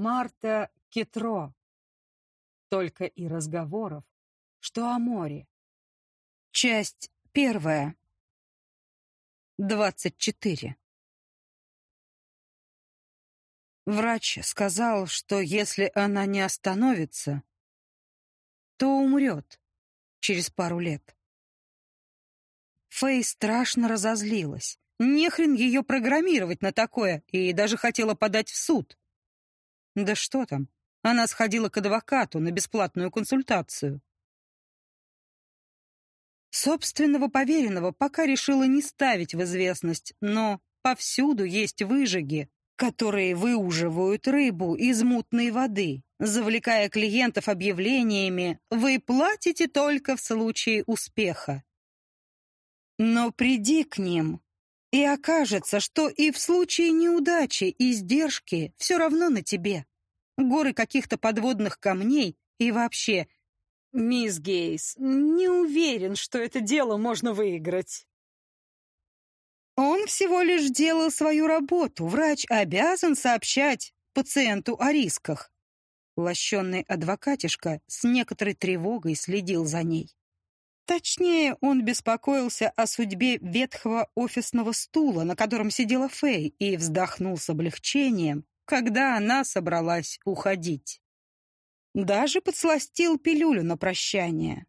Марта Кетро. Только и разговоров, что о море. Часть первая. Двадцать четыре. Врач сказал, что если она не остановится, то умрет через пару лет. Фэй страшно разозлилась. Нехрен ее программировать на такое, и даже хотела подать в суд. Да что там, она сходила к адвокату на бесплатную консультацию. Собственного поверенного пока решила не ставить в известность, но повсюду есть выжиги, которые выуживают рыбу из мутной воды, завлекая клиентов объявлениями «Вы платите только в случае успеха». Но приди к ним, и окажется, что и в случае неудачи и издержки все равно на тебе. Горы каких-то подводных камней и вообще... Мисс Гейс, не уверен, что это дело можно выиграть. Он всего лишь делал свою работу. Врач обязан сообщать пациенту о рисках. Лощенный адвокатишка с некоторой тревогой следил за ней. Точнее, он беспокоился о судьбе ветхого офисного стула, на котором сидела Фэй, и вздохнул с облегчением, когда она собралась уходить. Даже подсластил пилюлю на прощание.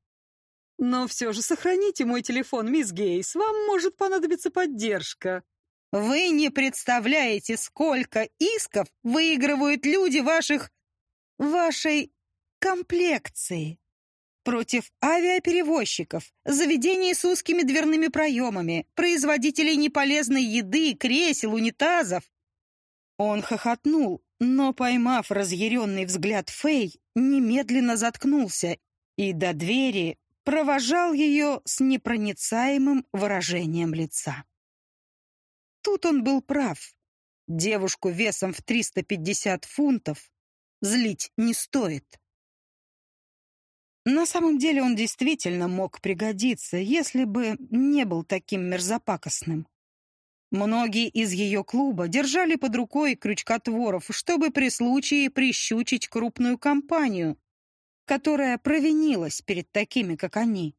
«Но все же сохраните мой телефон, мисс Гейс, вам может понадобиться поддержка». «Вы не представляете, сколько исков выигрывают люди ваших... вашей комплекции!» Против авиаперевозчиков, заведений с узкими дверными проемами, производителей неполезной еды, кресел, унитазов. Он хохотнул, но, поймав разъяренный взгляд Фэй, немедленно заткнулся и до двери провожал ее с непроницаемым выражением лица. Тут он был прав. Девушку весом в 350 фунтов злить не стоит. На самом деле он действительно мог пригодиться, если бы не был таким мерзопакостным. Многие из ее клуба держали под рукой крючкотворов, чтобы при случае прищучить крупную компанию, которая провинилась перед такими, как они.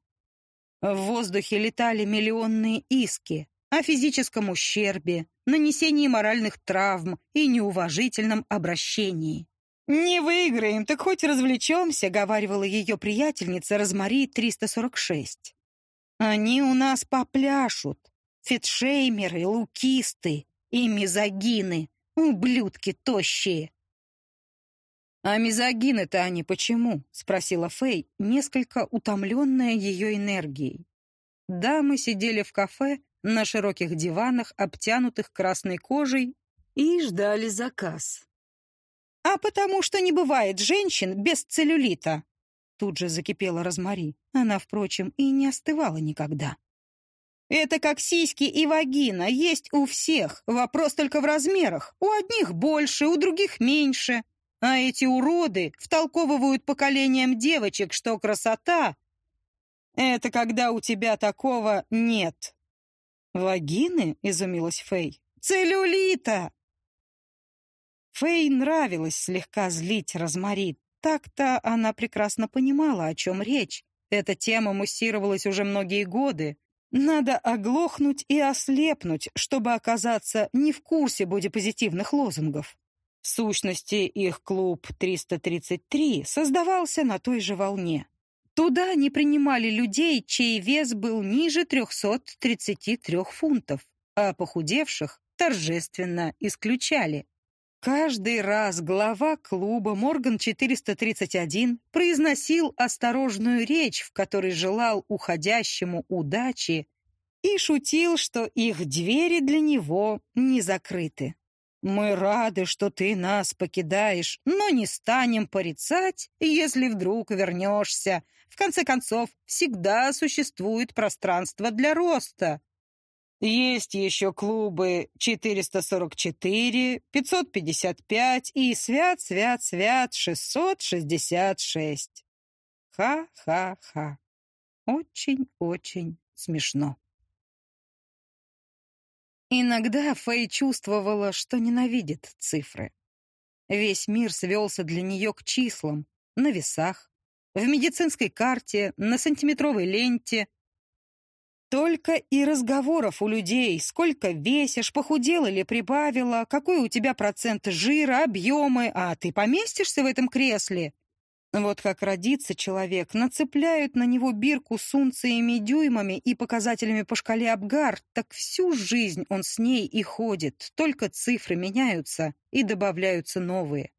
В воздухе летали миллионные иски о физическом ущербе, нанесении моральных травм и неуважительном обращении. «Не выиграем, так хоть развлечемся», — говаривала ее приятельница Розмари 346. «Они у нас попляшут. Фитшеймеры, лукисты и мизогины, ублюдки тощие». «А мизогины-то они почему?» — спросила Фэй, несколько утомленная ее энергией. Дамы сидели в кафе на широких диванах, обтянутых красной кожей, и ждали заказ. «А потому что не бывает женщин без целлюлита!» Тут же закипела Розмари. Она, впрочем, и не остывала никогда. «Это как сиськи и вагина, есть у всех. Вопрос только в размерах. У одних больше, у других меньше. А эти уроды втолковывают поколениям девочек, что красота — это когда у тебя такого нет». «Вагины?» — изумилась Фэй. «Целлюлита!» Фэй нравилось слегка злить Розмари. Так-то она прекрасно понимала, о чем речь. Эта тема муссировалась уже многие годы. Надо оглохнуть и ослепнуть, чтобы оказаться не в курсе бодипозитивных лозунгов. В сущности, их клуб 333 создавался на той же волне. Туда не принимали людей, чей вес был ниже 333 фунтов, а похудевших торжественно исключали. Каждый раз глава клуба Морган-431 произносил осторожную речь, в которой желал уходящему удачи и шутил, что их двери для него не закрыты. «Мы рады, что ты нас покидаешь, но не станем порицать, если вдруг вернешься. В конце концов, всегда существует пространство для роста. Есть еще клубы 444, 555 и свят-свят-свят 666. Ха-ха-ха. Очень-очень смешно. Иногда Фэй чувствовала, что ненавидит цифры. Весь мир свелся для нее к числам, на весах, в медицинской карте, на сантиметровой ленте. Только и разговоров у людей, сколько весишь, похудела или прибавила, какой у тебя процент жира, объемы, а ты поместишься в этом кресле? Вот как родится человек, нацепляют на него бирку с унциями, дюймами и показателями по шкале Абгар, так всю жизнь он с ней и ходит, только цифры меняются и добавляются новые.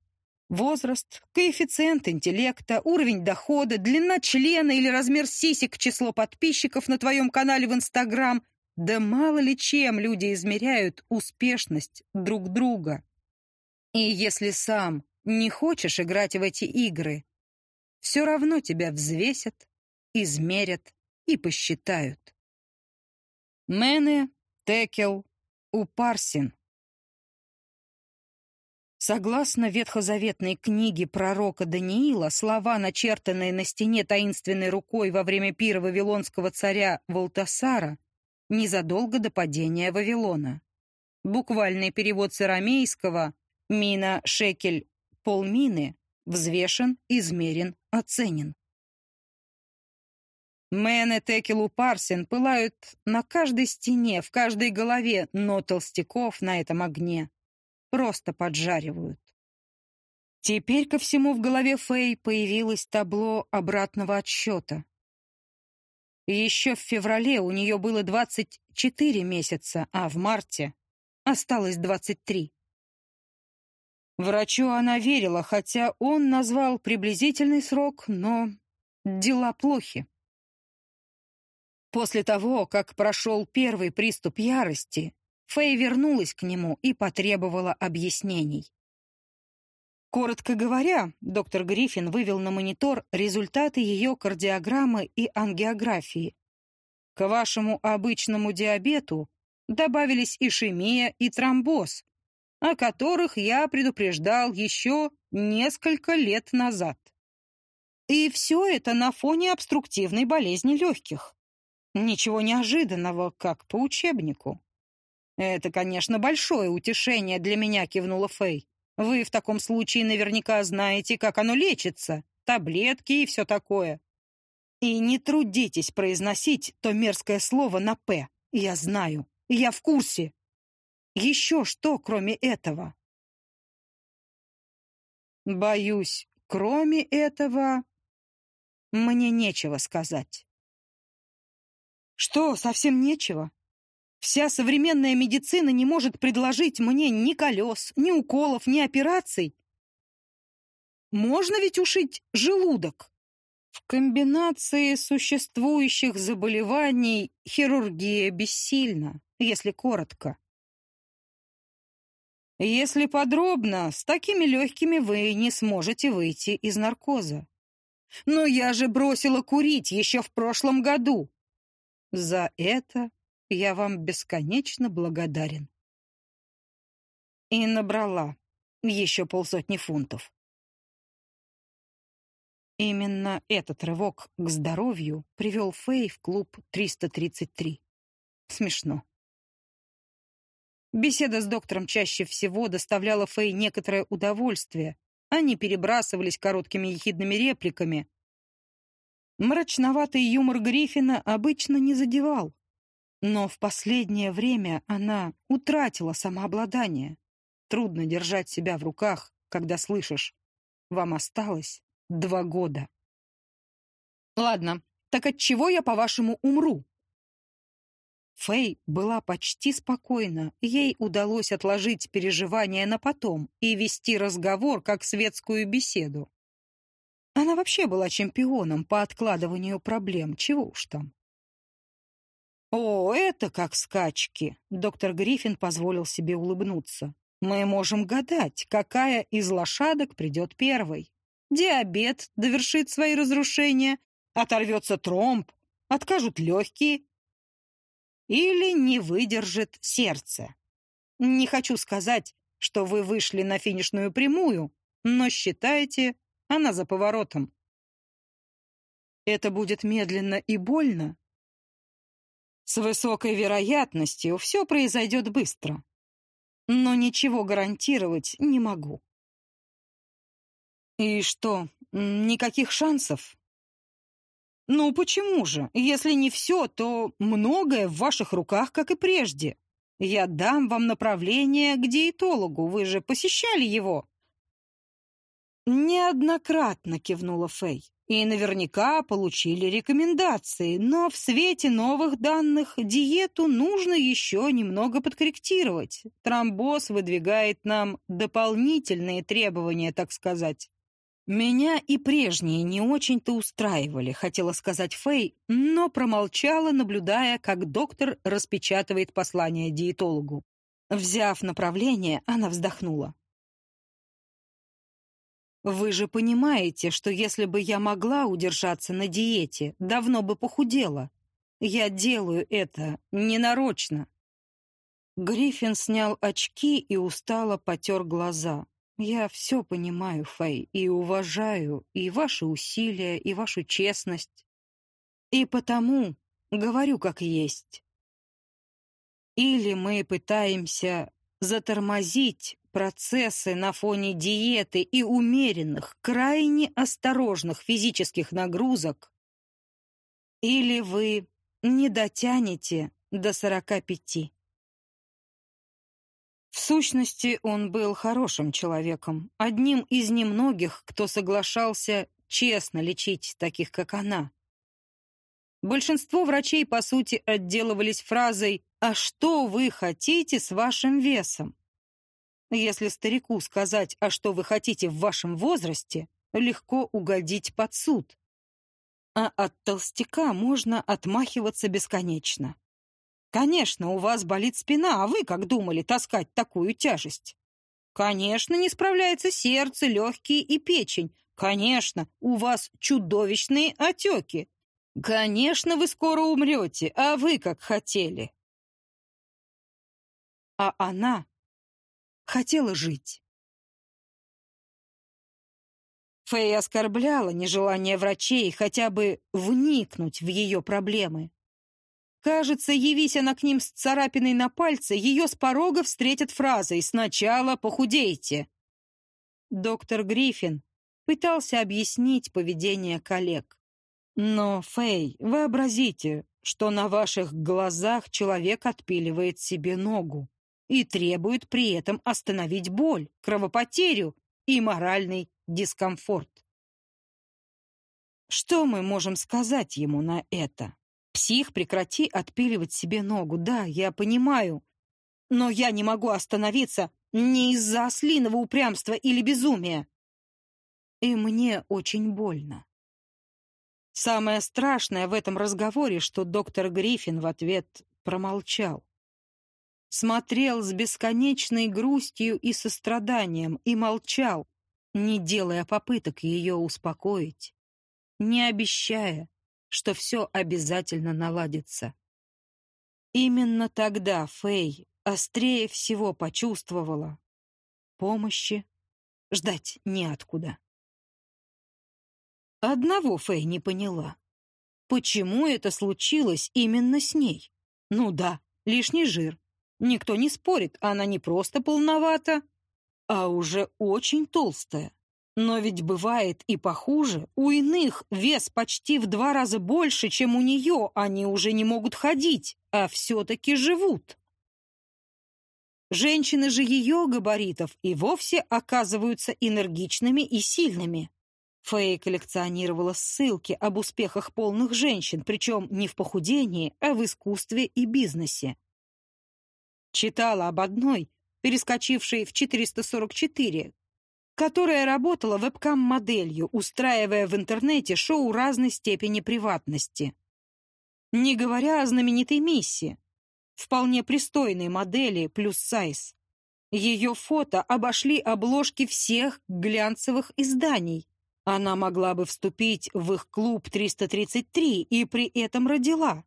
Возраст, коэффициент интеллекта, уровень дохода, длина члена или размер сисек, число подписчиков на твоем канале в Инстаграм. Да мало ли чем люди измеряют успешность друг друга. И если сам не хочешь играть в эти игры, все равно тебя взвесят, измерят и посчитают. Мене Текел Упарсин Согласно ветхозаветной книге пророка Даниила, слова, начертанные на стене таинственной рукой во время пира вавилонского царя Валтасара, незадолго до падения Вавилона. Буквальный перевод с арамейского «мина шекель полмины» взвешен, измерен, оценен. Мэне Текелу Парсин пылают на каждой стене, в каждой голове, но толстяков на этом огне просто поджаривают. Теперь ко всему в голове Фэй появилось табло обратного отсчета. Еще в феврале у нее было 24 месяца, а в марте осталось 23. Врачу она верила, хотя он назвал приблизительный срок, но дела плохи. После того, как прошел первый приступ ярости, Фэй вернулась к нему и потребовала объяснений. Коротко говоря, доктор Гриффин вывел на монитор результаты ее кардиограммы и ангиографии. К вашему обычному диабету добавились ишемия и тромбоз, о которых я предупреждал еще несколько лет назад. И все это на фоне обструктивной болезни легких. Ничего неожиданного, как по учебнику. «Это, конечно, большое утешение для меня», — кивнула Фэй. «Вы в таком случае наверняка знаете, как оно лечится, таблетки и все такое. И не трудитесь произносить то мерзкое слово на «п». Я знаю, я в курсе. Еще что, кроме этого? Боюсь, кроме этого мне нечего сказать. Что, совсем нечего? Вся современная медицина не может предложить мне ни колес, ни уколов, ни операций. Можно ведь ушить желудок? В комбинации существующих заболеваний хирургия бессильна, если коротко. Если подробно, с такими легкими вы не сможете выйти из наркоза. Но я же бросила курить еще в прошлом году. За это я вам бесконечно благодарен. И набрала еще полсотни фунтов. Именно этот рывок к здоровью привел Фэй в клуб 333. Смешно. Беседа с доктором чаще всего доставляла Фэй некоторое удовольствие. Они перебрасывались короткими ехидными репликами. Мрачноватый юмор Гриффина обычно не задевал. Но в последнее время она утратила самообладание. Трудно держать себя в руках, когда слышишь «Вам осталось два года». «Ладно, так от чего я, по-вашему, умру?» Фэй была почти спокойна, ей удалось отложить переживания на потом и вести разговор как светскую беседу. Она вообще была чемпионом по откладыванию проблем, чего уж там. «О, это как скачки!» — доктор Гриффин позволил себе улыбнуться. «Мы можем гадать, какая из лошадок придет первой. Диабет довершит свои разрушения, оторвется тромб, откажут легкие, или не выдержит сердце. Не хочу сказать, что вы вышли на финишную прямую, но считайте, она за поворотом. Это будет медленно и больно. С высокой вероятностью все произойдет быстро. Но ничего гарантировать не могу. И что, никаких шансов? Ну почему же? Если не все, то многое в ваших руках, как и прежде. Я дам вам направление к диетологу, вы же посещали его. Неоднократно кивнула Фэй. И наверняка получили рекомендации, но в свете новых данных диету нужно еще немного подкорректировать. Тромбоз выдвигает нам дополнительные требования, так сказать. Меня и прежние не очень-то устраивали, хотела сказать Фэй, но промолчала, наблюдая, как доктор распечатывает послание диетологу. Взяв направление, она вздохнула. Вы же понимаете, что если бы я могла удержаться на диете, давно бы похудела. Я делаю это ненарочно. Гриффин снял очки и устало потер глаза. Я все понимаю, Фэй, и уважаю и ваши усилия, и вашу честность. И потому говорю как есть. Или мы пытаемся затормозить процессы на фоне диеты и умеренных, крайне осторожных физических нагрузок, или вы не дотянете до 45. В сущности, он был хорошим человеком, одним из немногих, кто соглашался честно лечить таких, как она. Большинство врачей, по сути, отделывались фразой «А что вы хотите с вашим весом?» Если старику сказать, а что вы хотите в вашем возрасте, легко угодить под суд. А от толстяка можно отмахиваться бесконечно. Конечно, у вас болит спина, а вы как думали таскать такую тяжесть? Конечно, не справляется сердце, легкие и печень. Конечно, у вас чудовищные отеки. Конечно, вы скоро умрете, а вы как хотели. А она хотела жить. Фэй оскорбляла нежелание врачей хотя бы вникнуть в ее проблемы. Кажется, явись она к ним с царапиной на пальце, ее с порога встретят фразой «Сначала похудейте». Доктор Гриффин пытался объяснить поведение коллег. Но, Фэй, вообразите, что на ваших глазах человек отпиливает себе ногу и требует при этом остановить боль, кровопотерю и моральный дискомфорт. Что мы можем сказать ему на это? Псих, прекрати отпиливать себе ногу. Да, я понимаю. Но я не могу остановиться не из-за ослиного упрямства или безумия. И мне очень больно. Самое страшное в этом разговоре, что доктор Гриффин в ответ промолчал смотрел с бесконечной грустью и состраданием и молчал, не делая попыток ее успокоить, не обещая, что все обязательно наладится. Именно тогда Фэй острее всего почувствовала помощи ждать неоткуда. Одного Фэй не поняла. Почему это случилось именно с ней? Ну да, лишний жир, Никто не спорит, она не просто полновата, а уже очень толстая. Но ведь бывает и похуже. У иных вес почти в два раза больше, чем у нее. Они уже не могут ходить, а все-таки живут. Женщины же ее габаритов и вовсе оказываются энергичными и сильными. Фэй коллекционировала ссылки об успехах полных женщин, причем не в похудении, а в искусстве и бизнесе. Читала об одной, перескочившей в 444, которая работала вебкам-моделью, устраивая в интернете шоу разной степени приватности. Не говоря о знаменитой миссе, вполне пристойной модели плюс сайз. Ее фото обошли обложки всех глянцевых изданий. Она могла бы вступить в их клуб 333 и при этом родила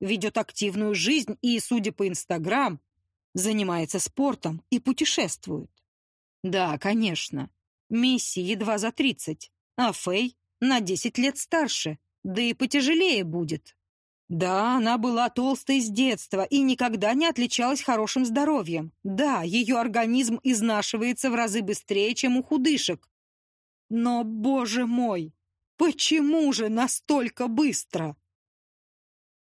ведет активную жизнь и, судя по Инстаграм, занимается спортом и путешествует. Да, конечно, Мисси едва за тридцать, а Фэй на десять лет старше, да и потяжелее будет. Да, она была толстой с детства и никогда не отличалась хорошим здоровьем. Да, ее организм изнашивается в разы быстрее, чем у худышек. Но, боже мой, почему же настолько быстро?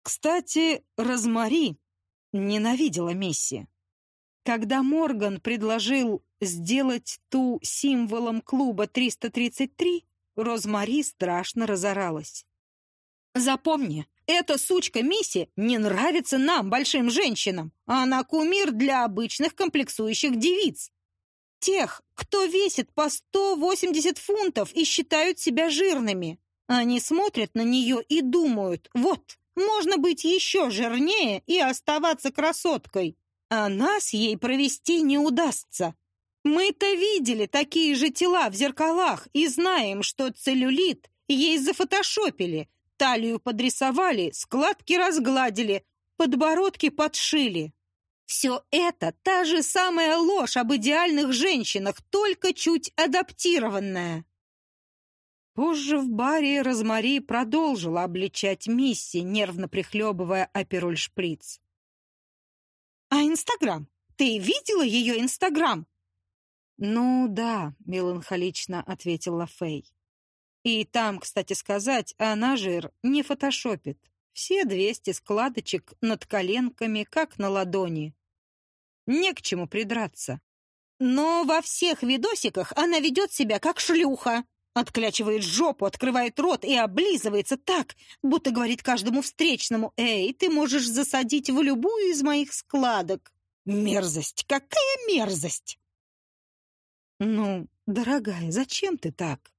Кстати, Розмари ненавидела Месси. Когда Морган предложил сделать ту символом клуба 333, Розмари страшно разоралась. «Запомни, эта сучка Мисси не нравится нам, большим женщинам. Она кумир для обычных комплексующих девиц. Тех, кто весит по 180 фунтов и считают себя жирными. Они смотрят на нее и думают, вот, можно быть еще жирнее и оставаться красоткой. А нас ей провести не удастся. Мы-то видели такие же тела в зеркалах и знаем, что целлюлит ей зафотошопили, талию подрисовали, складки разгладили, подбородки подшили. Все это та же самая ложь об идеальных женщинах, только чуть адаптированная. Позже в баре Розмари продолжила обличать Мисси, нервно прихлебывая апероль-шприц. «А Инстаграм? Ты видела ее Инстаграм?» «Ну да», — меланхолично ответила Фэй. «И там, кстати сказать, она жир не фотошопит. Все двести складочек над коленками, как на ладони. Не к чему придраться. Но во всех видосиках она ведет себя как шлюха. Отклячивает жопу, открывает рот и облизывается так, будто говорит каждому встречному «Эй, ты можешь засадить в любую из моих складок». Мерзость! Какая мерзость! Ну, дорогая, зачем ты так?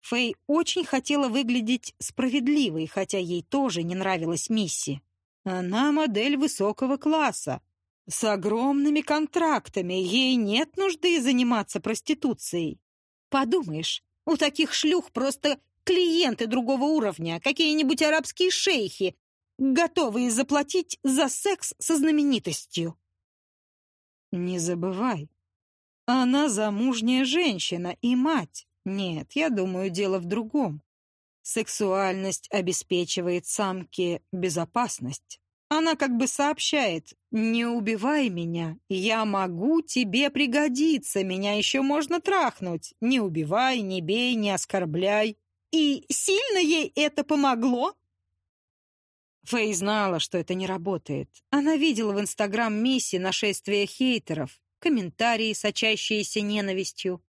Фэй очень хотела выглядеть справедливой, хотя ей тоже не нравилась Мисси. Она модель высокого класса, с огромными контрактами, ей нет нужды заниматься проституцией. Подумаешь, у таких шлюх просто клиенты другого уровня, какие-нибудь арабские шейхи, готовые заплатить за секс со знаменитостью. Не забывай, она замужняя женщина и мать. Нет, я думаю, дело в другом. Сексуальность обеспечивает самке безопасность. Она как бы сообщает, не убивай меня, я могу тебе пригодиться, меня еще можно трахнуть. Не убивай, не бей, не оскорбляй. И сильно ей это помогло? Фэй знала, что это не работает. Она видела в Инстаграм Мисси нашествие хейтеров, комментарии, сочащиеся ненавистью,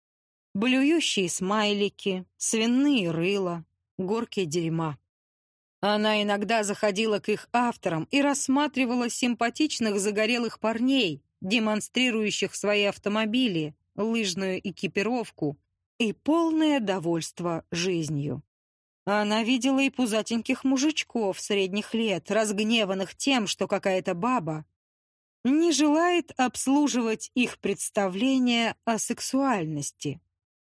блюющие смайлики, свиные рыла, горки дерьма. Она иногда заходила к их авторам и рассматривала симпатичных загорелых парней, демонстрирующих свои автомобили, лыжную экипировку и полное довольство жизнью. Она видела и пузатеньких мужичков средних лет, разгневанных тем, что какая-то баба не желает обслуживать их представления о сексуальности.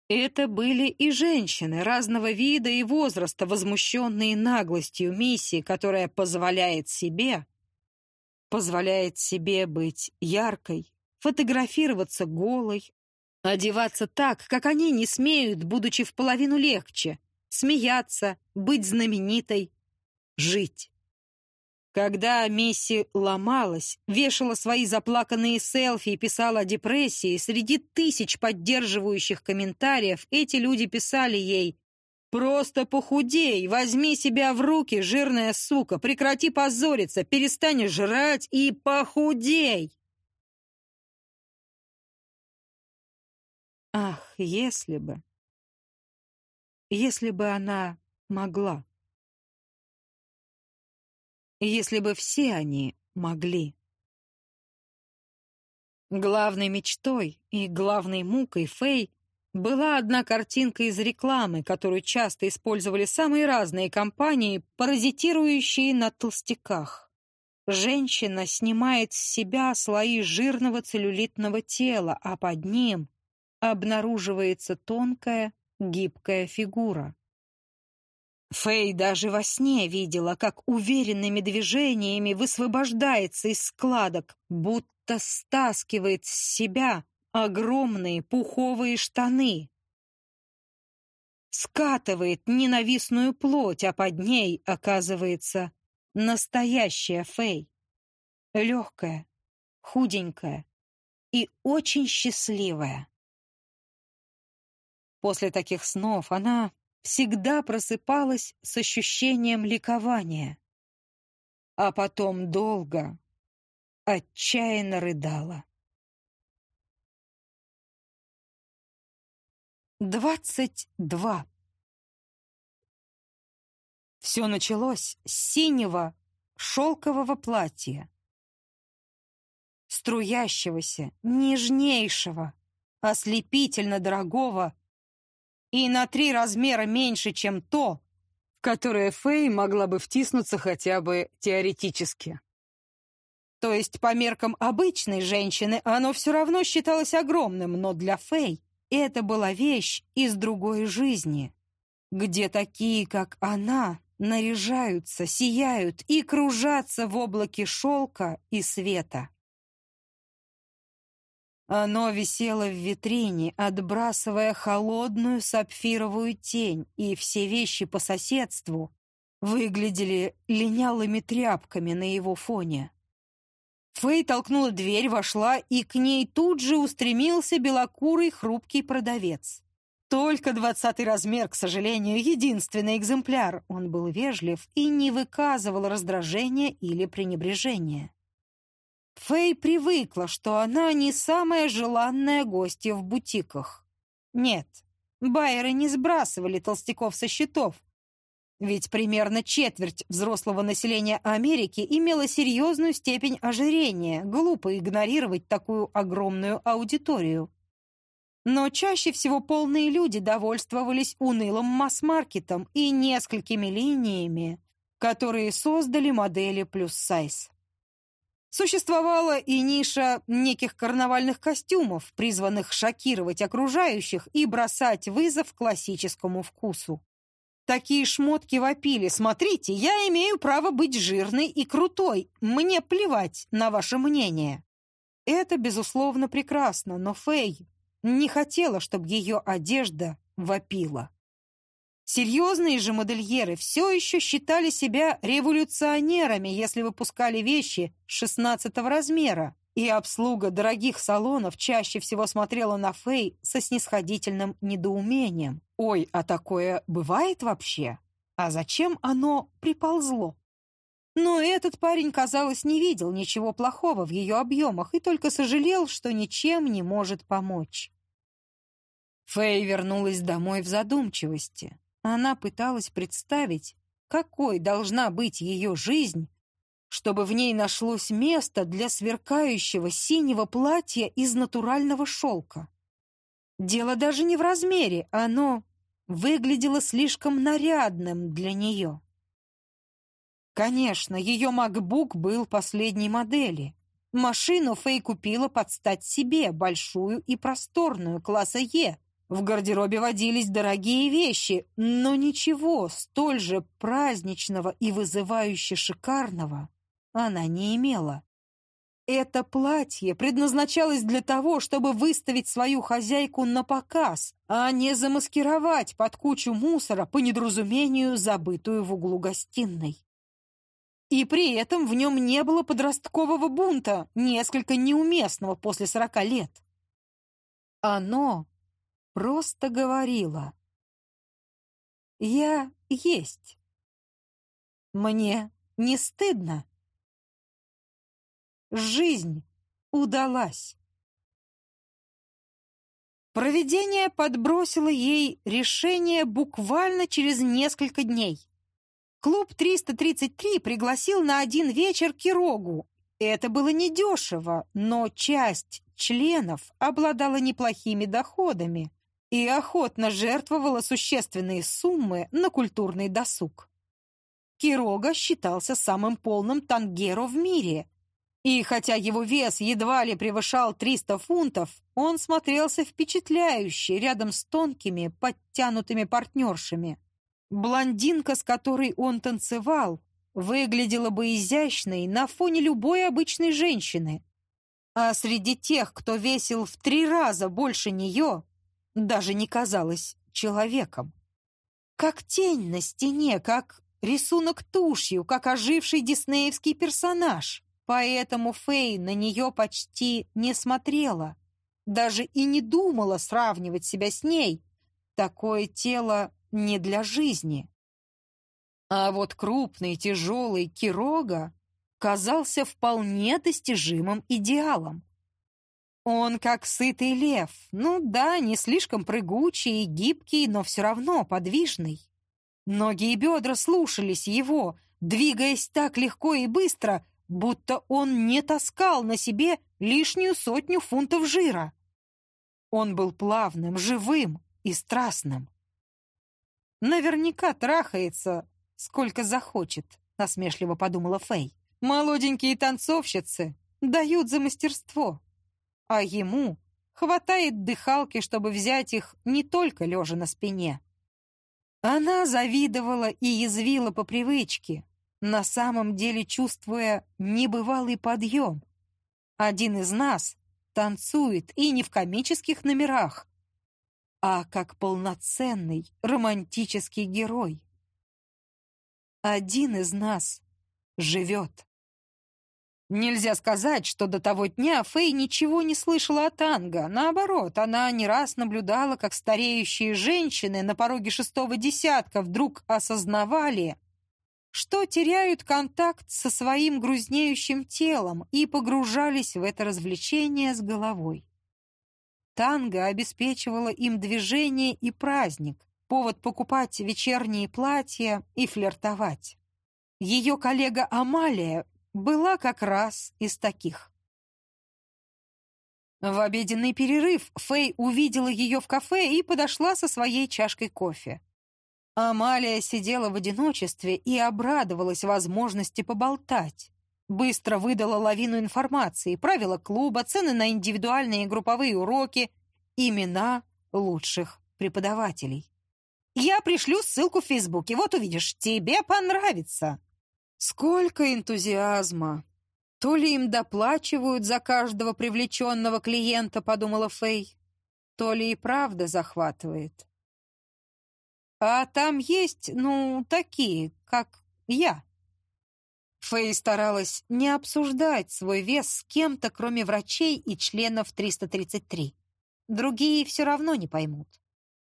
Это были и женщины разного вида и возраста, возмущенные наглостью миссии, которая позволяет себе, позволяет себе быть яркой, фотографироваться голой, одеваться так, как они не смеют, будучи в половину легче, смеяться, быть знаменитой, жить. Когда Мисси ломалась, вешала свои заплаканные селфи и писала о депрессии, среди тысяч поддерживающих комментариев эти люди писали ей «Просто похудей, возьми себя в руки, жирная сука, прекрати позориться, перестань жрать и похудей!» Ах, если бы... Если бы она могла если бы все они могли. Главной мечтой и главной мукой Фэй была одна картинка из рекламы, которую часто использовали самые разные компании, паразитирующие на толстяках. Женщина снимает с себя слои жирного целлюлитного тела, а под ним обнаруживается тонкая, гибкая фигура. Фэй даже во сне видела, как уверенными движениями высвобождается из складок, будто стаскивает с себя огромные пуховые штаны. Скатывает ненавистную плоть, а под ней оказывается настоящая Фэй. Легкая, худенькая и очень счастливая. После таких снов она всегда просыпалась с ощущением ликования, а потом долго, отчаянно рыдала. Двадцать два. Все началось с синего шелкового платья, струящегося, нежнейшего, ослепительно дорогого и на три размера меньше, чем то, в которое Фэй могла бы втиснуться хотя бы теоретически. То есть по меркам обычной женщины оно все равно считалось огромным, но для Фэй это была вещь из другой жизни, где такие, как она, наряжаются, сияют и кружатся в облаке шелка и света. Оно висело в витрине, отбрасывая холодную сапфировую тень, и все вещи по соседству выглядели линялыми тряпками на его фоне. Фэй толкнула дверь, вошла, и к ней тут же устремился белокурый хрупкий продавец. Только двадцатый размер, к сожалению, единственный экземпляр. Он был вежлив и не выказывал раздражения или пренебрежения. Фэй привыкла, что она не самая желанная гостья в бутиках. Нет, байеры не сбрасывали толстяков со счетов, ведь примерно четверть взрослого населения Америки имела серьезную степень ожирения, глупо игнорировать такую огромную аудиторию. Но чаще всего полные люди довольствовались унылым масс-маркетом и несколькими линиями, которые создали модели плюс сайз. Существовала и ниша неких карнавальных костюмов, призванных шокировать окружающих и бросать вызов классическому вкусу. Такие шмотки вопили. «Смотрите, я имею право быть жирной и крутой. Мне плевать на ваше мнение». Это, безусловно, прекрасно, но Фэй не хотела, чтобы ее одежда вопила. Серьезные же модельеры все еще считали себя революционерами, если выпускали вещи 16 размера, и обслуга дорогих салонов чаще всего смотрела на Фэй со снисходительным недоумением. «Ой, а такое бывает вообще? А зачем оно приползло?» Но этот парень, казалось, не видел ничего плохого в ее объемах и только сожалел, что ничем не может помочь. Фэй вернулась домой в задумчивости. Она пыталась представить, какой должна быть ее жизнь, чтобы в ней нашлось место для сверкающего синего платья из натурального шелка. Дело даже не в размере, оно выглядело слишком нарядным для нее. Конечно, ее MacBook был последней модели. Машину Фэй купила под стать себе, большую и просторную, класса Е, в гардеробе водились дорогие вещи, но ничего столь же праздничного и вызывающе шикарного она не имела. Это платье предназначалось для того, чтобы выставить свою хозяйку на показ, а не замаскировать под кучу мусора по недоразумению, забытую в углу гостиной. И при этом в нем не было подросткового бунта, несколько неуместного после сорока лет. Оно просто говорила. «Я есть. Мне не стыдно. Жизнь удалась». Проведение подбросило ей решение буквально через несколько дней. Клуб 333 пригласил на один вечер Кирогу. Это было недешево, но часть членов обладала неплохими доходами, и охотно жертвовала существенные суммы на культурный досуг. Кирога считался самым полным тангеро в мире, и хотя его вес едва ли превышал 300 фунтов, он смотрелся впечатляюще рядом с тонкими, подтянутыми партнершами. Блондинка, с которой он танцевал, выглядела бы изящной на фоне любой обычной женщины. А среди тех, кто весил в три раза больше нее, даже не казалась человеком. Как тень на стене, как рисунок тушью, как оживший диснеевский персонаж. Поэтому Фэй на нее почти не смотрела, даже и не думала сравнивать себя с ней, такое тело не для жизни. А вот крупный, тяжелый Кирога казался вполне достижимым идеалом. Он как сытый лев, ну да, не слишком прыгучий и гибкий, но все равно подвижный. Ноги и бедра слушались его, двигаясь так легко и быстро, будто он не таскал на себе лишнюю сотню фунтов жира. Он был плавным, живым и страстным. Наверняка трахается, сколько захочет, насмешливо подумала Фэй. Молоденькие танцовщицы дают за мастерство, а ему хватает дыхалки, чтобы взять их не только лежа на спине. Она завидовала и язвила по привычке, на самом деле чувствуя небывалый подъем. Один из нас танцует и не в комических номерах, а как полноценный романтический герой. Один из нас живет. Нельзя сказать, что до того дня Фэй ничего не слышала о танго. Наоборот, она не раз наблюдала, как стареющие женщины на пороге шестого десятка вдруг осознавали, что теряют контакт со своим грузнеющим телом и погружались в это развлечение с головой. Танго обеспечивало им движение и праздник, повод покупать вечерние платья и флиртовать. Ее коллега Амалия была как раз из таких. В обеденный перерыв Фэй увидела ее в кафе и подошла со своей чашкой кофе. Амалия сидела в одиночестве и обрадовалась возможности поболтать. Быстро выдала лавину информации, правила клуба, цены на индивидуальные и групповые уроки, имена лучших преподавателей. «Я пришлю ссылку в Фейсбуке, вот увидишь, тебе понравится!» Сколько энтузиазма! То ли им доплачивают за каждого привлеченного клиента, подумала Фэй, то ли и правда захватывает. А там есть, ну, такие, как я. Фэй старалась не обсуждать свой вес с кем-то, кроме врачей и членов 333. Другие все равно не поймут.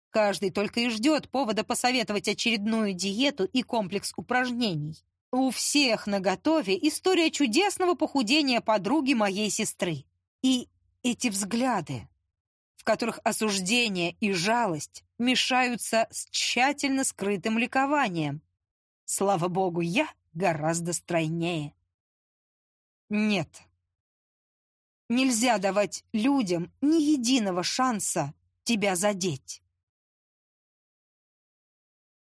Каждый только и ждет повода посоветовать очередную диету и комплекс упражнений. У всех наготове история чудесного похудения подруги моей сестры. И эти взгляды, в которых осуждение и жалость мешаются с тщательно скрытым ликованием. Слава богу, я гораздо стройнее. Нет. Нельзя давать людям ни единого шанса тебя задеть.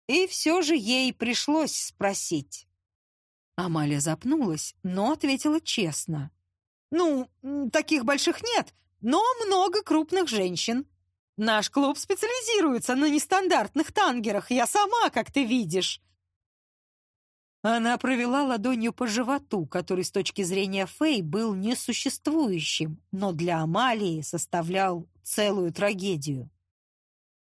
И все же ей пришлось спросить. Амалия запнулась, но ответила честно. «Ну, таких больших нет, но много крупных женщин. Наш клуб специализируется на нестандартных тангерах, я сама, как ты видишь». Она провела ладонью по животу, который с точки зрения Фэй был несуществующим, но для Амалии составлял целую трагедию.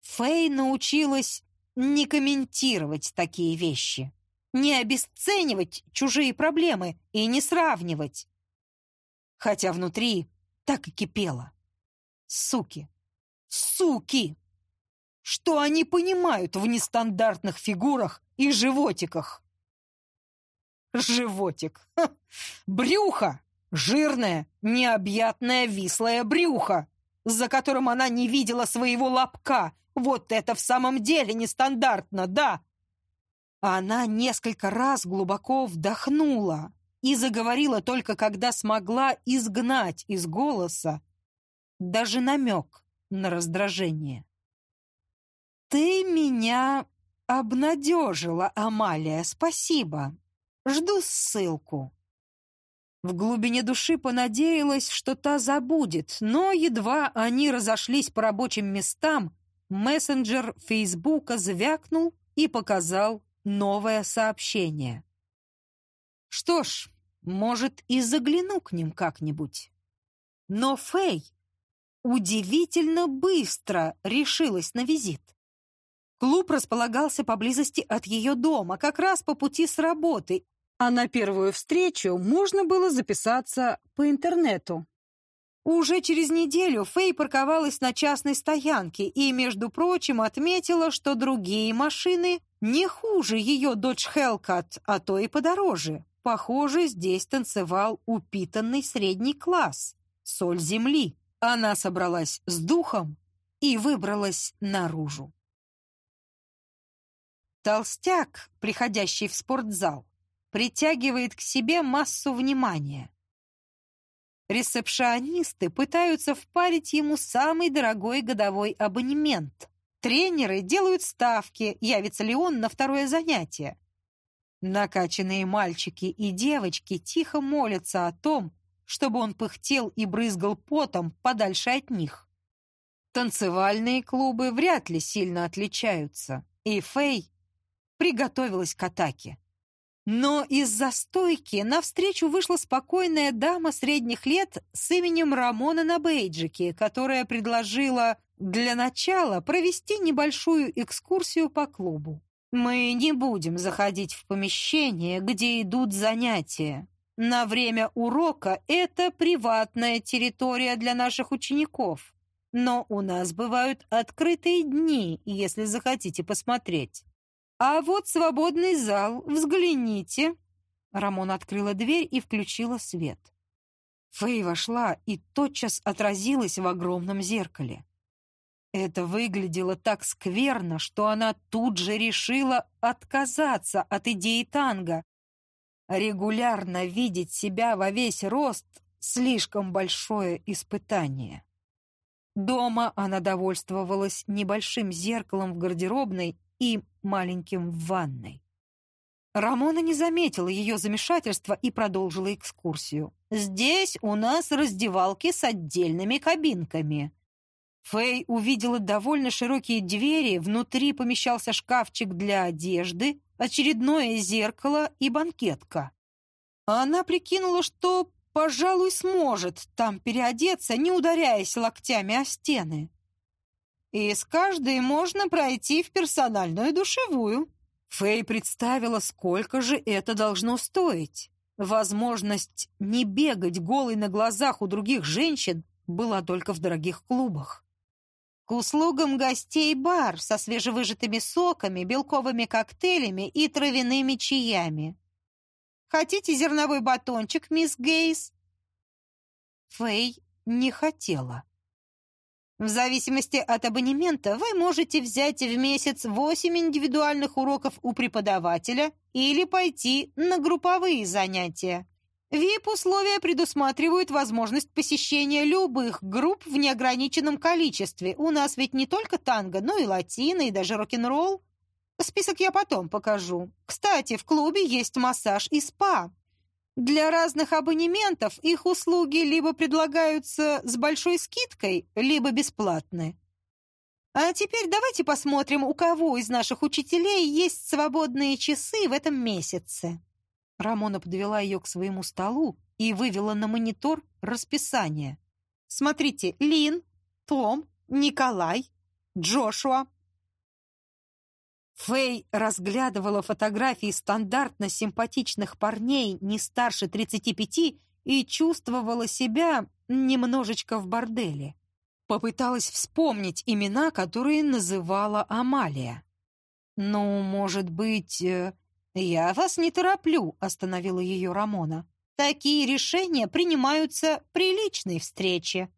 Фэй научилась не комментировать такие вещи, не обесценивать чужие проблемы и не сравнивать. Хотя внутри так и кипело. Суки! Суки! Что они понимают в нестандартных фигурах и животиках? Животик. Ха. Брюхо! Жирное, необъятное, вислое брюхо, за которым она не видела своего лобка. Вот это в самом деле нестандартно, да? Она несколько раз глубоко вдохнула и заговорила только когда смогла изгнать из голоса даже намек на раздражение. «Ты меня обнадежила, Амалия, спасибо. Жду ссылку». В глубине души понадеялась, что та забудет, но едва они разошлись по рабочим местам, мессенджер Фейсбука звякнул и показал новое сообщение. Что ж, может, и загляну к ним как-нибудь. Но Фэй удивительно быстро решилась на визит. Клуб располагался поблизости от ее дома, как раз по пути с работы, а на первую встречу можно было записаться по интернету. Уже через неделю Фэй парковалась на частной стоянке и, между прочим, отметила, что другие машины не хуже ее Dodge Hellcat, а то и подороже. Похоже, здесь танцевал упитанный средний класс, соль земли. Она собралась с духом и выбралась наружу. Толстяк, приходящий в спортзал, притягивает к себе массу внимания. Ресепшионисты пытаются впарить ему самый дорогой годовой абонемент. Тренеры делают ставки, явится ли он на второе занятие. Накачанные мальчики и девочки тихо молятся о том, чтобы он пыхтел и брызгал потом подальше от них. Танцевальные клубы вряд ли сильно отличаются, и Фэй приготовилась к атаке. Но из-за стойки навстречу вышла спокойная дама средних лет с именем Рамона на бейджике, которая предложила для начала провести небольшую экскурсию по клубу. «Мы не будем заходить в помещение, где идут занятия. На время урока это приватная территория для наших учеников. Но у нас бывают открытые дни, если захотите посмотреть. «А вот свободный зал, взгляните!» Рамон открыла дверь и включила свет. Фэй вошла и тотчас отразилась в огромном зеркале. Это выглядело так скверно, что она тут же решила отказаться от идеи танго. Регулярно видеть себя во весь рост — слишком большое испытание. Дома она довольствовалась небольшим зеркалом в гардеробной и маленьким в ванной. Рамона не заметила ее замешательства и продолжила экскурсию. «Здесь у нас раздевалки с отдельными кабинками». Фэй увидела довольно широкие двери, внутри помещался шкафчик для одежды, очередное зеркало и банкетка. Она прикинула, что, пожалуй, сможет там переодеться, не ударяясь локтями о стены и с каждой можно пройти в персональную душевую. Фэй представила, сколько же это должно стоить. Возможность не бегать голой на глазах у других женщин была только в дорогих клубах. К услугам гостей бар со свежевыжатыми соками, белковыми коктейлями и травяными чаями. Хотите зерновой батончик, мисс Гейс? Фэй не хотела. В зависимости от абонемента вы можете взять в месяц 8 индивидуальных уроков у преподавателя или пойти на групповые занятия. ВИП-условия предусматривают возможность посещения любых групп в неограниченном количестве. У нас ведь не только танго, но и латино, и даже рок-н-ролл. Список я потом покажу. Кстати, в клубе есть массаж и спа. Для разных абонементов их услуги либо предлагаются с большой скидкой, либо бесплатны. А теперь давайте посмотрим, у кого из наших учителей есть свободные часы в этом месяце. Рамона подвела ее к своему столу и вывела на монитор расписание. Смотрите, Лин, Том, Николай, Джошуа, Фэй разглядывала фотографии стандартно симпатичных парней не старше 35 и чувствовала себя немножечко в борделе. Попыталась вспомнить имена, которые называла Амалия. «Ну, может быть, э, я вас не тороплю», — остановила ее Рамона. «Такие решения принимаются при личной встрече.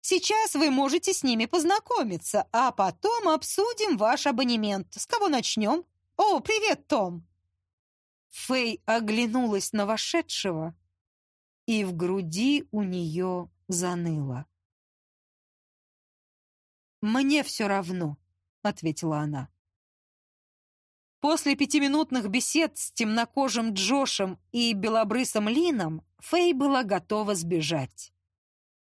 Сейчас вы можете с ними познакомиться, а потом обсудим ваш абонемент. С кого начнем? О, привет, Том!» Фэй оглянулась на вошедшего, и в груди у нее заныло. «Мне все равно», — ответила она. После пятиминутных бесед с темнокожим Джошем и белобрысым Лином Фэй была готова сбежать.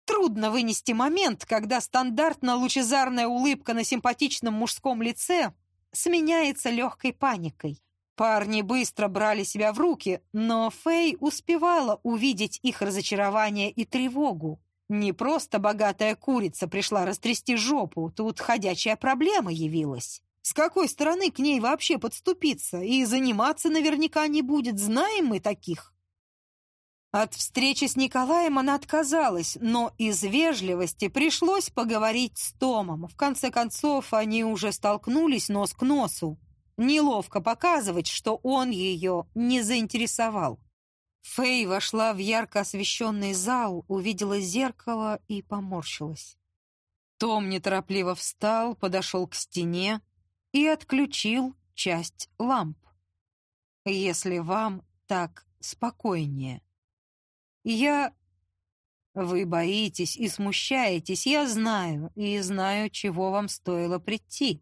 Трудно вынести момент, когда стандартно лучезарная улыбка на симпатичном мужском лице сменяется легкой паникой. Парни быстро брали себя в руки, но Фэй успевала увидеть их разочарование и тревогу. Не просто богатая курица пришла растрясти жопу, тут ходячая проблема явилась. С какой стороны к ней вообще подступиться? И заниматься наверняка не будет, знаем мы таких. От встречи с Николаем она отказалась, но из вежливости пришлось поговорить с Томом. В конце концов, они уже столкнулись нос к носу. Неловко показывать, что он ее не заинтересовал. Фэй вошла в ярко освещенный зал, увидела зеркало и поморщилась. Том неторопливо встал, подошел к стене и отключил часть ламп. «Если вам так спокойнее». Я... Вы боитесь и смущаетесь, я знаю, и знаю, чего вам стоило прийти.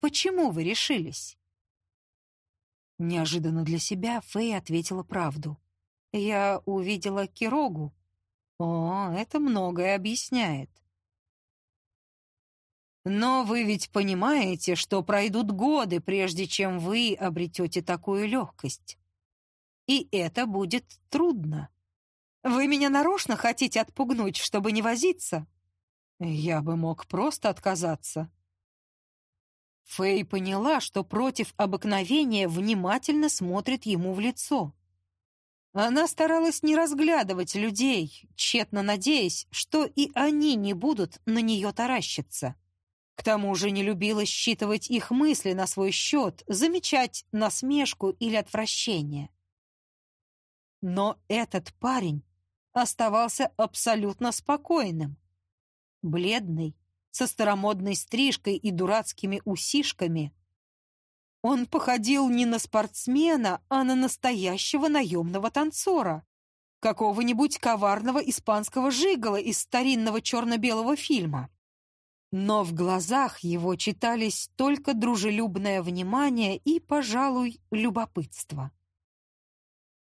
Почему вы решились? Неожиданно для себя Фэй ответила правду. Я увидела Кирогу. О, это многое объясняет. Но вы ведь понимаете, что пройдут годы, прежде чем вы обретете такую легкость и это будет трудно. Вы меня нарочно хотите отпугнуть, чтобы не возиться? Я бы мог просто отказаться. Фэй поняла, что против обыкновения внимательно смотрит ему в лицо. Она старалась не разглядывать людей, тщетно надеясь, что и они не будут на нее таращиться. К тому же не любила считывать их мысли на свой счет, замечать насмешку или отвращение. Но этот парень оставался абсолютно спокойным. Бледный, со старомодной стрижкой и дурацкими усишками. Он походил не на спортсмена, а на настоящего наемного танцора, какого-нибудь коварного испанского жигала из старинного черно-белого фильма. Но в глазах его читались только дружелюбное внимание и, пожалуй, любопытство.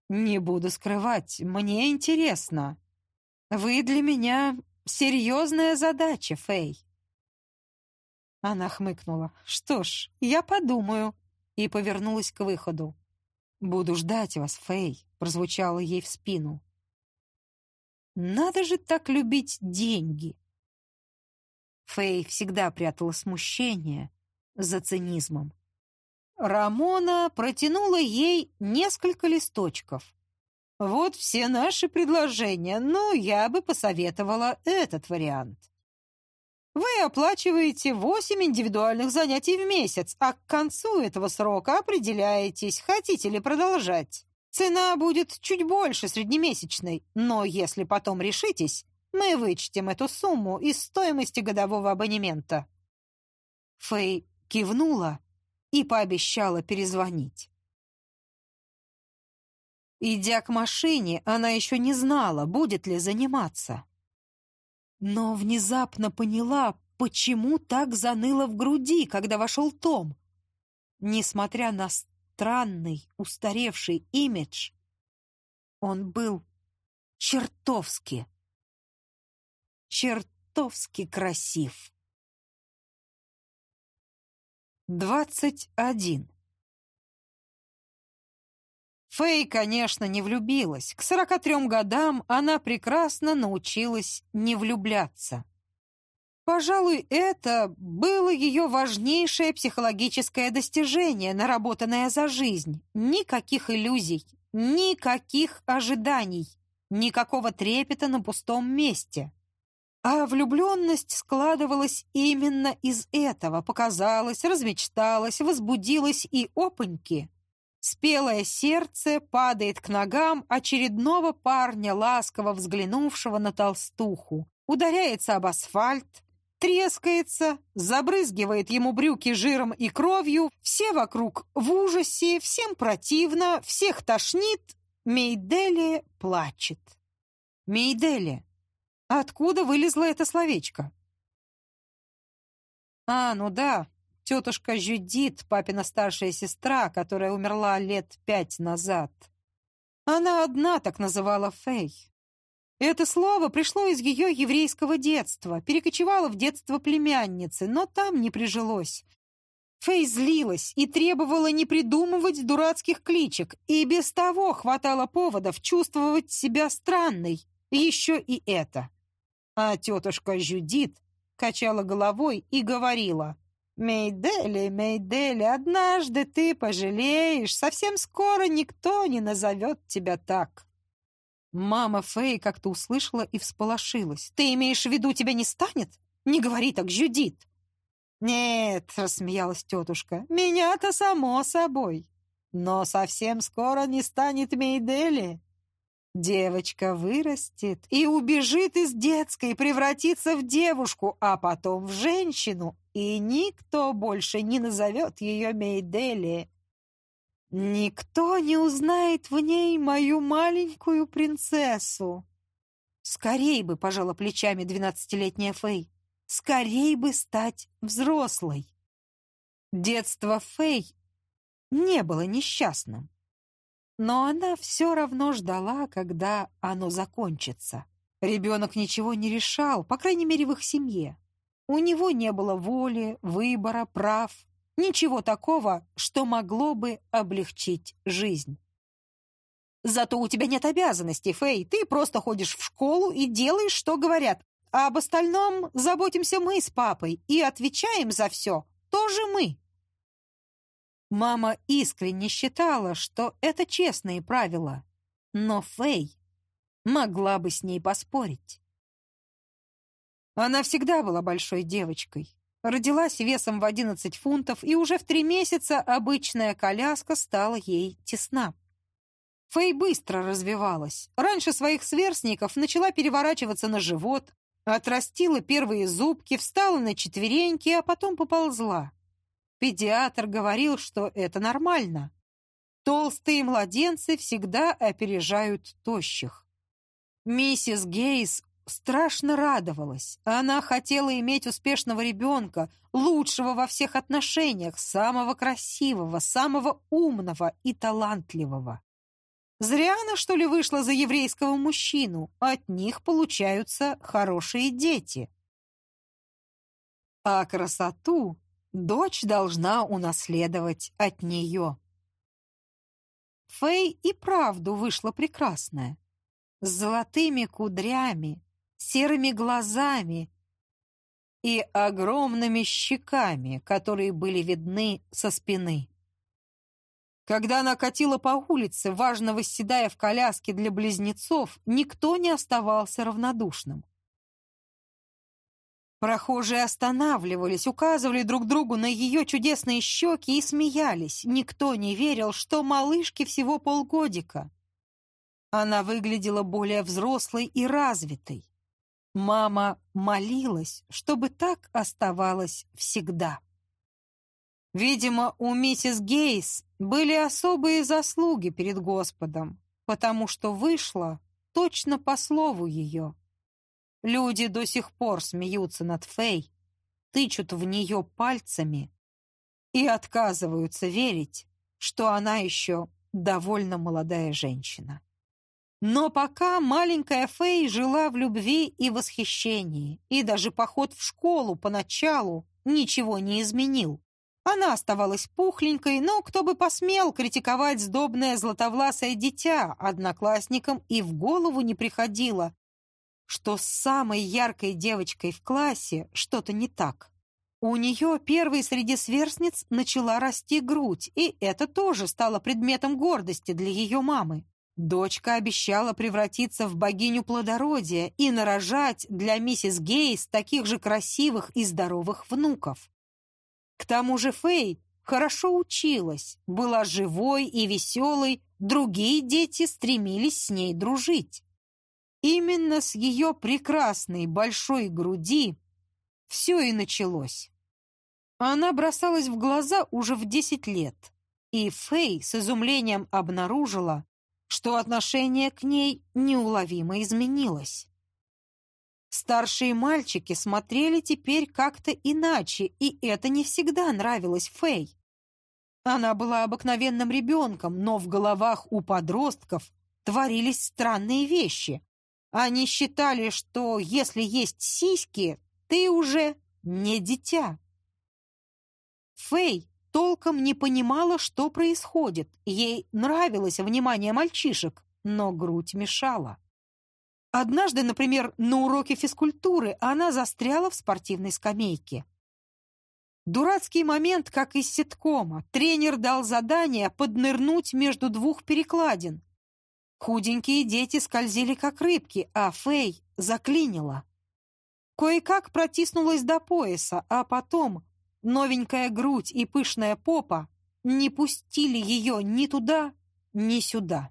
«Не буду скрывать, мне интересно. Вы для меня серьезная задача, Фэй». Она хмыкнула. «Что ж, я подумаю», и повернулась к выходу. «Буду ждать вас, Фэй», — прозвучало ей в спину. «Надо же так любить деньги!» Фэй всегда прятала смущение за цинизмом. Рамона протянула ей несколько листочков. «Вот все наши предложения, но я бы посоветовала этот вариант. Вы оплачиваете восемь индивидуальных занятий в месяц, а к концу этого срока определяетесь, хотите ли продолжать. Цена будет чуть больше среднемесячной, но если потом решитесь, мы вычтем эту сумму из стоимости годового абонемента». Фэй кивнула, и пообещала перезвонить. Идя к машине, она еще не знала, будет ли заниматься. Но внезапно поняла, почему так заныло в груди, когда вошел Том. Несмотря на странный, устаревший имидж, он был чертовски, чертовски красив. Двадцать один. Фэй, конечно, не влюбилась. К сорока трем годам она прекрасно научилась не влюбляться. Пожалуй, это было ее важнейшее психологическое достижение, наработанное за жизнь. Никаких иллюзий, никаких ожиданий, никакого трепета на пустом месте. А влюбленность складывалась именно из этого, показалась, размечталась, возбудилась и опаньки. Спелое сердце падает к ногам очередного парня, ласково взглянувшего на толстуху, ударяется об асфальт, трескается, забрызгивает ему брюки жиром и кровью, все вокруг в ужасе, всем противно, всех тошнит, Мейделия плачет. Мейделия, Откуда вылезло это словечко? А, ну да, тетушка Жюдит, папина старшая сестра, которая умерла лет пять назад. Она одна так называла Фэй. Это слово пришло из ее еврейского детства, перекочевало в детство племянницы, но там не прижилось. Фэй злилась и требовала не придумывать дурацких кличек, и без того хватало поводов чувствовать себя странной. Еще и это. А тетушка Жюдит качала головой и говорила, Мейдели, Мейдели, однажды ты пожалеешь, совсем скоро никто не назовет тебя так. Мама Фэй как-то услышала и всполошилась. Ты имеешь в виду, тебя не станет? Не говори так, Жюдит. Нет, рассмеялась тетушка, меня-то само собой. Но совсем скоро не станет Мейдели. Девочка вырастет и убежит из детской, превратится в девушку, а потом в женщину, и никто больше не назовет ее Мейдели. Никто не узнает в ней мою маленькую принцессу. Скорей бы, пожала плечами двенадцатилетняя Фэй, скорей бы стать взрослой. Детство Фэй не было несчастным. Но она все равно ждала, когда оно закончится. Ребенок ничего не решал, по крайней мере, в их семье. У него не было воли, выбора, прав, ничего такого, что могло бы облегчить жизнь. Зато у тебя нет обязанностей, Фэй. Ты просто ходишь в школу и делаешь, что говорят. А об остальном заботимся мы с папой и отвечаем за все. Тоже мы. Мама искренне считала, что это честные правила, но Фэй могла бы с ней поспорить. Она всегда была большой девочкой. Родилась весом в 11 фунтов, и уже в три месяца обычная коляска стала ей тесна. Фэй быстро развивалась. Раньше своих сверстников начала переворачиваться на живот, отрастила первые зубки, встала на четвереньки, а потом поползла. Педиатр говорил, что это нормально. Толстые младенцы всегда опережают тощих. Миссис Гейс страшно радовалась. Она хотела иметь успешного ребенка, лучшего во всех отношениях, самого красивого, самого умного и талантливого. Зря она, что ли, вышла за еврейского мужчину. От них получаются хорошие дети. А красоту Дочь должна унаследовать от нее. Фэй и правду вышла прекрасная. С золотыми кудрями, серыми глазами и огромными щеками, которые были видны со спины. Когда она катила по улице, важно восседая в коляске для близнецов, никто не оставался равнодушным. Прохожие останавливались, указывали друг другу на ее чудесные щеки и смеялись. Никто не верил, что малышке всего полгодика. Она выглядела более взрослой и развитой. Мама молилась, чтобы так оставалось всегда. Видимо, у миссис Гейс были особые заслуги перед Господом, потому что вышла точно по слову ее. Люди до сих пор смеются над Фэй, тычут в нее пальцами и отказываются верить, что она еще довольно молодая женщина. Но пока маленькая Фэй жила в любви и восхищении, и даже поход в школу поначалу ничего не изменил. Она оставалась пухленькой, но кто бы посмел критиковать сдобное златовласое дитя, одноклассникам и в голову не приходило, что с самой яркой девочкой в классе что-то не так. У нее первой среди сверстниц начала расти грудь, и это тоже стало предметом гордости для ее мамы. Дочка обещала превратиться в богиню плодородия и нарожать для миссис Гейс таких же красивых и здоровых внуков. К тому же Фэй хорошо училась, была живой и веселой, другие дети стремились с ней дружить. Именно с ее прекрасной большой груди все и началось. Она бросалась в глаза уже в десять лет, и Фэй с изумлением обнаружила, что отношение к ней неуловимо изменилось. Старшие мальчики смотрели теперь как-то иначе, и это не всегда нравилось Фэй. Она была обыкновенным ребенком, но в головах у подростков творились странные вещи. Они считали, что если есть сиськи, ты уже не дитя. Фэй толком не понимала, что происходит. Ей нравилось внимание мальчишек, но грудь мешала. Однажды, например, на уроке физкультуры она застряла в спортивной скамейке. Дурацкий момент, как из ситкома. Тренер дал задание поднырнуть между двух перекладин. Худенькие дети скользили, как рыбки, а Фэй заклинила. Кое-как протиснулась до пояса, а потом новенькая грудь и пышная попа не пустили ее ни туда, ни сюда.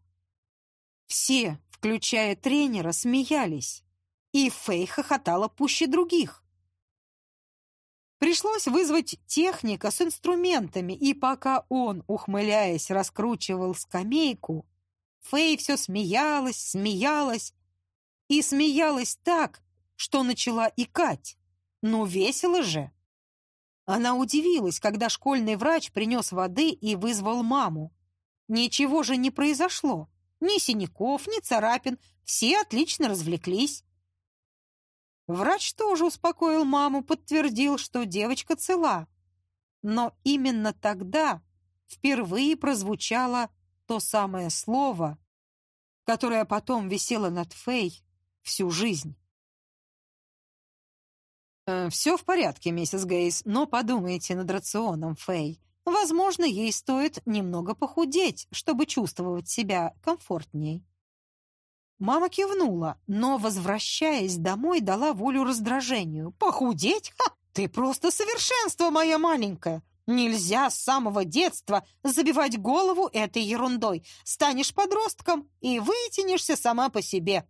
Все, включая тренера, смеялись, и Фэй хохотала пуще других. Пришлось вызвать техника с инструментами, и пока он, ухмыляясь, раскручивал скамейку, Фэй все смеялась, смеялась и смеялась так, что начала икать. Ну, весело же! Она удивилась, когда школьный врач принес воды и вызвал маму. Ничего же не произошло. Ни синяков, ни царапин. Все отлично развлеклись. Врач тоже успокоил маму, подтвердил, что девочка цела. Но именно тогда впервые прозвучало то самое слово, которое потом висело над Фей всю жизнь. «Э, «Все в порядке, миссис Гейс, но подумайте над рационом, Фей. Возможно, ей стоит немного похудеть, чтобы чувствовать себя комфортней». Мама кивнула, но, возвращаясь домой, дала волю раздражению. «Похудеть? Ха! Ты просто совершенство, моя маленькая! Нельзя с самого детства забивать голову этой ерундой. Станешь подростком и вытянешься сама по себе».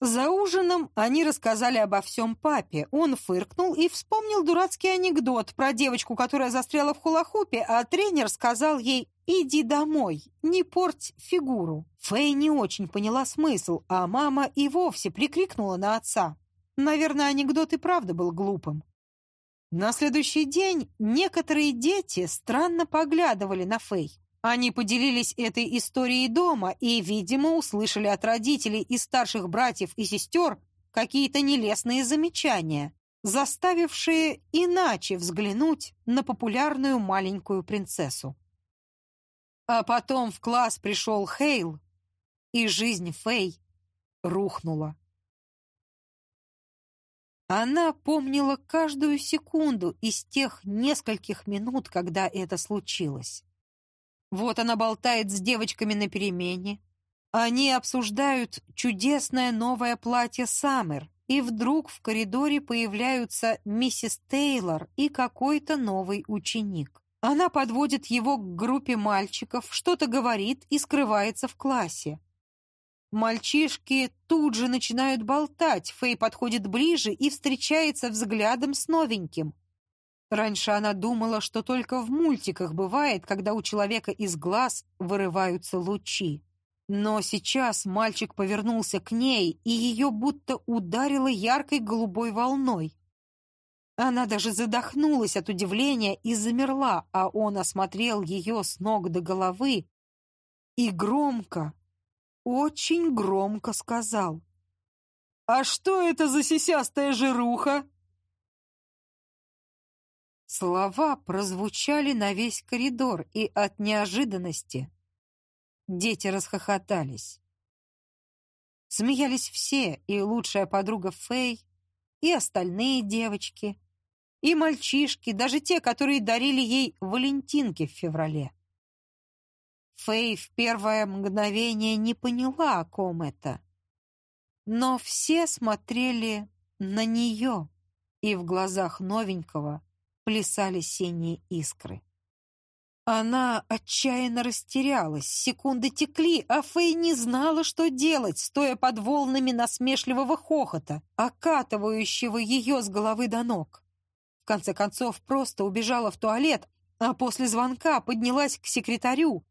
За ужином они рассказали обо всем папе. Он фыркнул и вспомнил дурацкий анекдот про девочку, которая застряла в хулахупе, а тренер сказал ей «Иди домой, не порть фигуру». Фэй не очень поняла смысл, а мама и вовсе прикрикнула на отца. Наверное, анекдот и правда был глупым. На следующий день некоторые дети странно поглядывали на Фэй. Они поделились этой историей дома и, видимо, услышали от родителей и старших братьев и сестер какие-то нелестные замечания, заставившие иначе взглянуть на популярную маленькую принцессу. А потом в класс пришел Хейл, и жизнь Фэй рухнула. Она помнила каждую секунду из тех нескольких минут, когда это случилось. Вот она болтает с девочками на перемене. Они обсуждают чудесное новое платье Саммер, и вдруг в коридоре появляются миссис Тейлор и какой-то новый ученик. Она подводит его к группе мальчиков, что-то говорит и скрывается в классе. Мальчишки тут же начинают болтать, Фэй подходит ближе и встречается взглядом с новеньким. Раньше она думала, что только в мультиках бывает, когда у человека из глаз вырываются лучи. Но сейчас мальчик повернулся к ней, и ее будто ударило яркой голубой волной. Она даже задохнулась от удивления и замерла, а он осмотрел ее с ног до головы и громко, очень громко сказал. «А что это за сисястая жируха?» Слова прозвучали на весь коридор, и от неожиданности дети расхохотались. Смеялись все, и лучшая подруга Фэй, и остальные девочки, и мальчишки, даже те, которые дарили ей валентинки в феврале. Фэй в первое мгновение не поняла, о ком это. Но все смотрели на нее, и в глазах новенького плясали синие искры. Она отчаянно растерялась, секунды текли, а Фэй не знала, что делать, стоя под волнами насмешливого хохота, окатывающего ее с головы до ног. В конце концов, просто убежала в туалет, а после звонка поднялась к секретарю,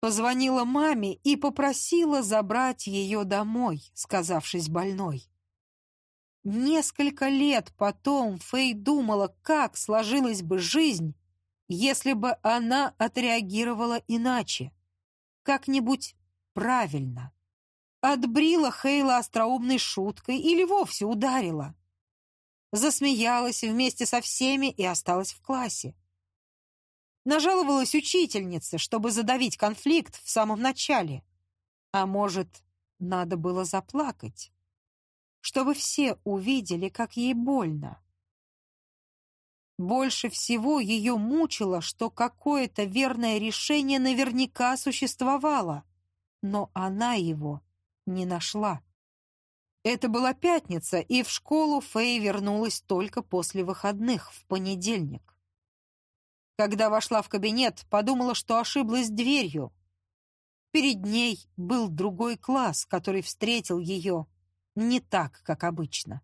позвонила маме и попросила забрать ее домой, сказавшись больной. Несколько лет потом Фэй думала, как сложилась бы жизнь, если бы она отреагировала иначе, как-нибудь правильно. Отбрила Хейла остроумной шуткой или вовсе ударила. Засмеялась вместе со всеми и осталась в классе. Нажаловалась учительнице, чтобы задавить конфликт в самом начале. А может, надо было заплакать? чтобы все увидели, как ей больно. Больше всего ее мучило, что какое-то верное решение наверняка существовало, но она его не нашла. Это была пятница, и в школу Фэй вернулась только после выходных, в понедельник. Когда вошла в кабинет, подумала, что ошиблась дверью. Перед ней был другой класс, который встретил ее не так, как обычно.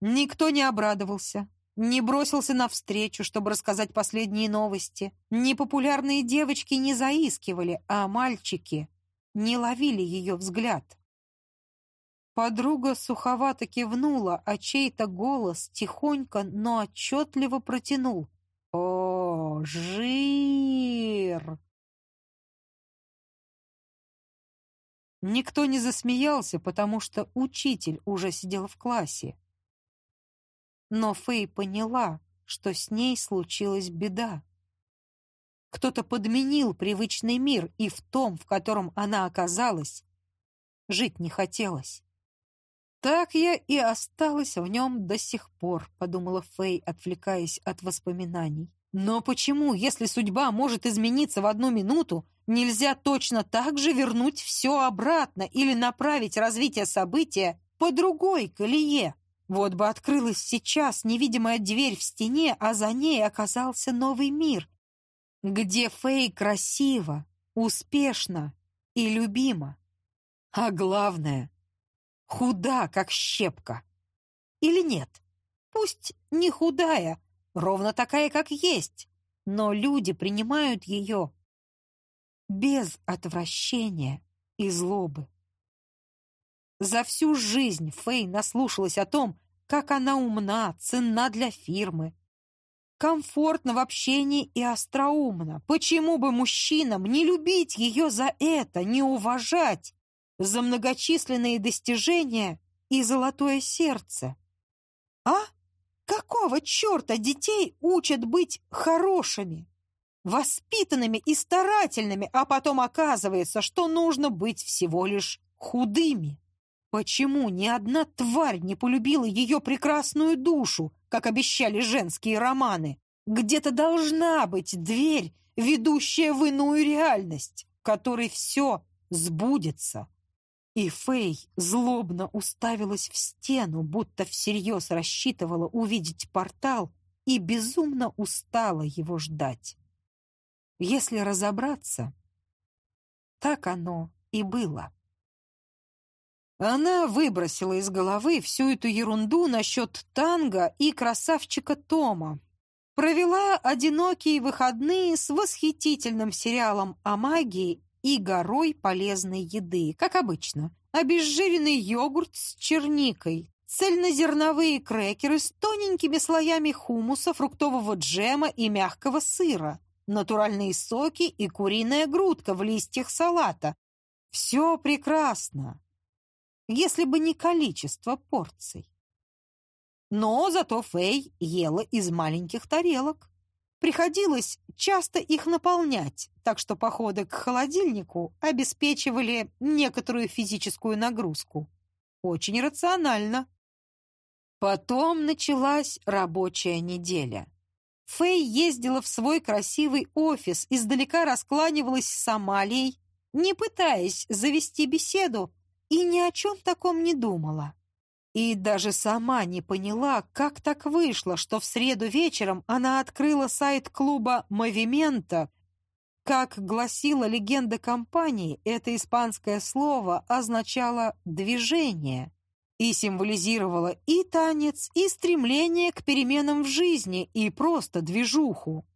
Никто не обрадовался, не бросился навстречу, чтобы рассказать последние новости. Непопулярные девочки не заискивали, а мальчики не ловили ее взгляд. Подруга суховато кивнула, а чей-то голос тихонько, но отчетливо протянул. «О, жир!» Никто не засмеялся, потому что учитель уже сидел в классе. Но Фэй поняла, что с ней случилась беда. Кто-то подменил привычный мир, и в том, в котором она оказалась, жить не хотелось. «Так я и осталась в нем до сих пор», — подумала Фэй, отвлекаясь от воспоминаний. «Но почему, если судьба может измениться в одну минуту, нельзя точно так же вернуть все обратно или направить развитие события по другой колее?» Вот бы открылась сейчас невидимая дверь в стене, а за ней оказался новый мир, где Фэй красиво, успешно и любима. А главное, худа, как щепка. Или нет? Пусть не худая, ровно такая, как есть, но люди принимают ее без отвращения и злобы. За всю жизнь Фэй наслушалась о том, как она умна, ценна для фирмы. Комфортно в общении и остроумно. Почему бы мужчинам не любить ее за это, не уважать, за многочисленные достижения и золотое сердце? А? Какого черта детей учат быть хорошими, воспитанными и старательными, а потом оказывается, что нужно быть всего лишь худыми? Почему ни одна тварь не полюбила ее прекрасную душу, как обещали женские романы? Где-то должна быть дверь, ведущая в иную реальность, в которой все сбудется. И Фэй злобно уставилась в стену, будто всерьез рассчитывала увидеть портал и безумно устала его ждать. Если разобраться, так оно и было. Она выбросила из головы всю эту ерунду насчет танго и красавчика Тома. Провела одинокие выходные с восхитительным сериалом о магии и горой полезной еды, как обычно. Обезжиренный йогурт с черникой, цельнозерновые крекеры с тоненькими слоями хумуса, фруктового джема и мягкого сыра, натуральные соки и куриная грудка в листьях салата. Все прекрасно если бы не количество порций. Но зато Фэй ела из маленьких тарелок. Приходилось часто их наполнять, так что походы к холодильнику обеспечивали некоторую физическую нагрузку. Очень рационально. Потом началась рабочая неделя. Фэй ездила в свой красивый офис, издалека раскланивалась с Амалией, не пытаясь завести беседу, и ни о чем таком не думала. И даже сама не поняла, как так вышло, что в среду вечером она открыла сайт клуба «Мовимента». Как гласила легенда компании, это испанское слово означало «движение» и символизировало и танец, и стремление к переменам в жизни, и просто движуху.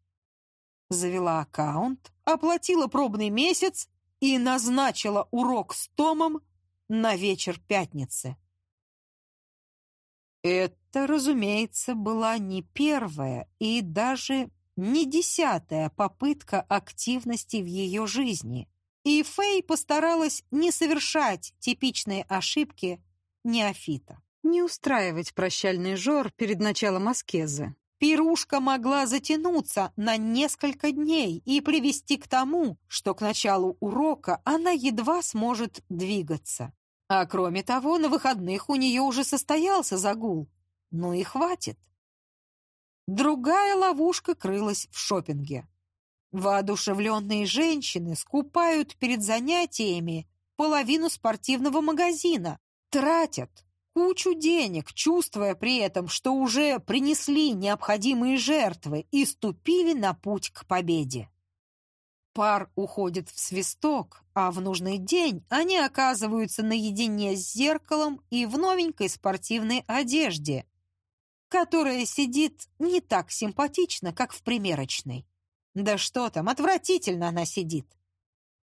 Завела аккаунт, оплатила пробный месяц и назначила урок с Томом на вечер пятницы. Это, разумеется, была не первая и даже не десятая попытка активности в ее жизни, и Фэй постаралась не совершать типичные ошибки неофита. Не устраивать прощальный жор перед началом аскезы. Пирушка могла затянуться на несколько дней и привести к тому, что к началу урока она едва сможет двигаться. А кроме того, на выходных у нее уже состоялся загул. Ну и хватит. Другая ловушка крылась в шопинге. Воодушевленные женщины скупают перед занятиями половину спортивного магазина, тратят кучу денег, чувствуя при этом, что уже принесли необходимые жертвы и ступили на путь к победе. Пар уходит в свисток, а в нужный день они оказываются наедине с зеркалом и в новенькой спортивной одежде, которая сидит не так симпатично, как в примерочной. Да что там, отвратительно она сидит.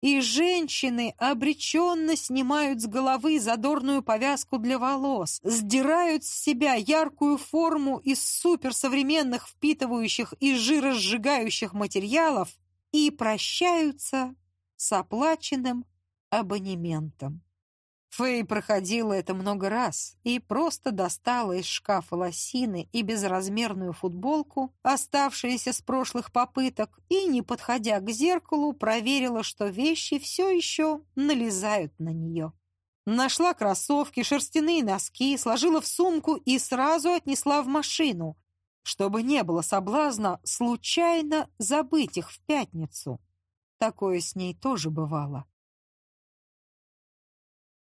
И женщины обреченно снимают с головы задорную повязку для волос, сдирают с себя яркую форму из суперсовременных впитывающих и жиросжигающих материалов и прощаются с оплаченным абонементом. Фэй проходила это много раз и просто достала из шкафа лосины и безразмерную футболку, оставшиеся с прошлых попыток, и, не подходя к зеркалу, проверила, что вещи все еще налезают на нее. Нашла кроссовки, шерстяные носки, сложила в сумку и сразу отнесла в машину, чтобы не было соблазна случайно забыть их в пятницу. Такое с ней тоже бывало.